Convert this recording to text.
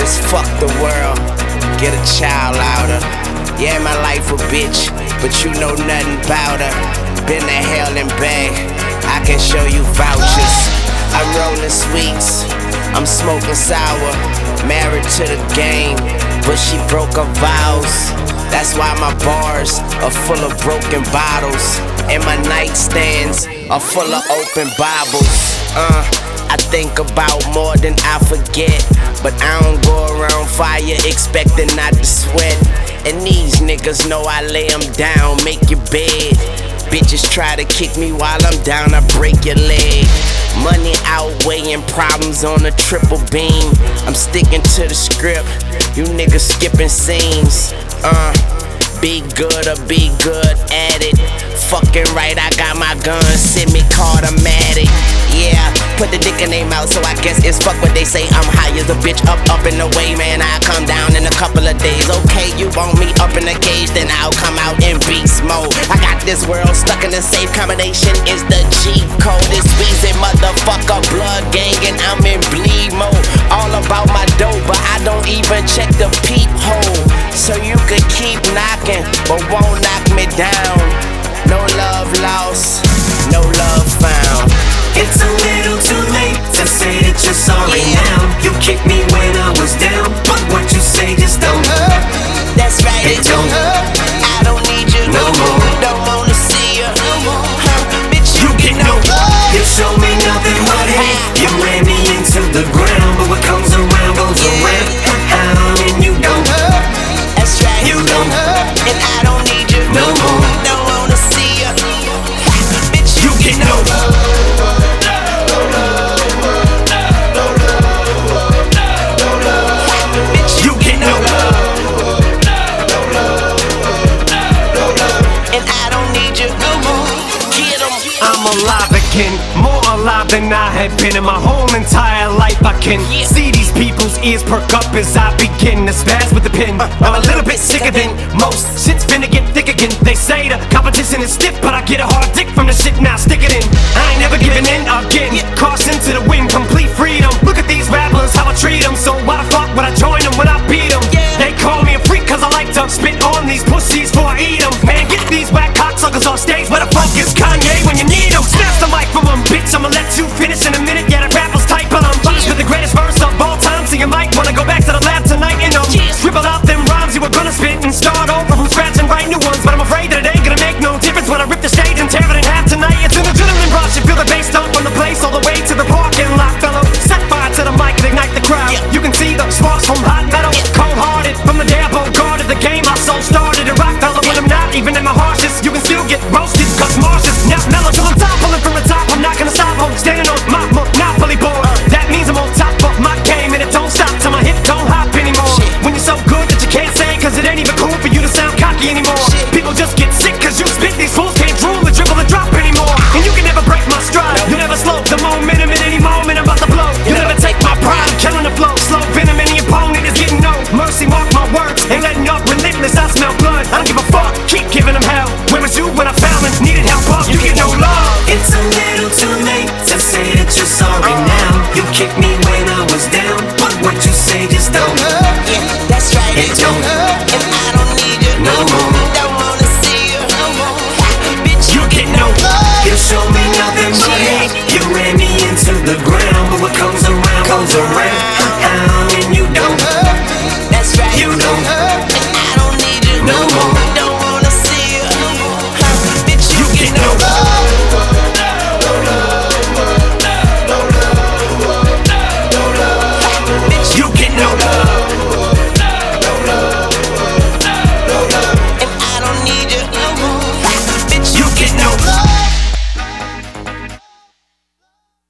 is fuck the world. Get a child out her. Yeah, my life a bitch, but you know nothing about her. Been to hell and back. I can show you vouchers. I'm rolling sweets. I'm smoking sour. Married to the game, but she broke her vows. That's why my bars are full of broken bottles. And my nightstands are full of open Bibles. Uh, I think about more than I forget. But I don't go around fire expecting not to sweat. And these niggas know I lay them down, make your bed. Bitches try to kick me while I'm down, I break your leg. Money outweighing problems on a triple beam. I'm sticking to the script, you niggas skipping scenes. Uh, be good or be good at it. Fucking right, I got my gun, send semi automatic. Yeah, put the dick in their mouth, so I guess it's fuck what they say. I'm high as a bitch, up, up in the way, man. I come down in a couple of days. Okay, you want me up in the cage, then I'll come out in beast mode. I got this world stuck in a safe combination. Is the G code? It's Weezy, motherfucker, blood gang, and I'm in bleed mode. All about my dough, but I don't even check the peephole. So you could keep knocking, but won't knock me down. No love lost, no love found. It's a little too late to say that you're sorry Yeah. now. More alive than I have been in my whole entire life. I can Yeah. see these people's ears perk up as I begin to spaz with the pen. Uh, I'm a little bit sicker than most. Shit's finna get thick again. They say the competition is stiff, but I get a hard dick from the shit now. Stick it in. I ain't never giving in again. Caution to the wind, complete freedom. Look at these rappers, how I treat them. So why the fuck would I join them when I beat them? Yeah. They call me a freak cause I like to spit on these pussies before I eat them. Man, get these whack cocksuckers off stage. Where the I'ma let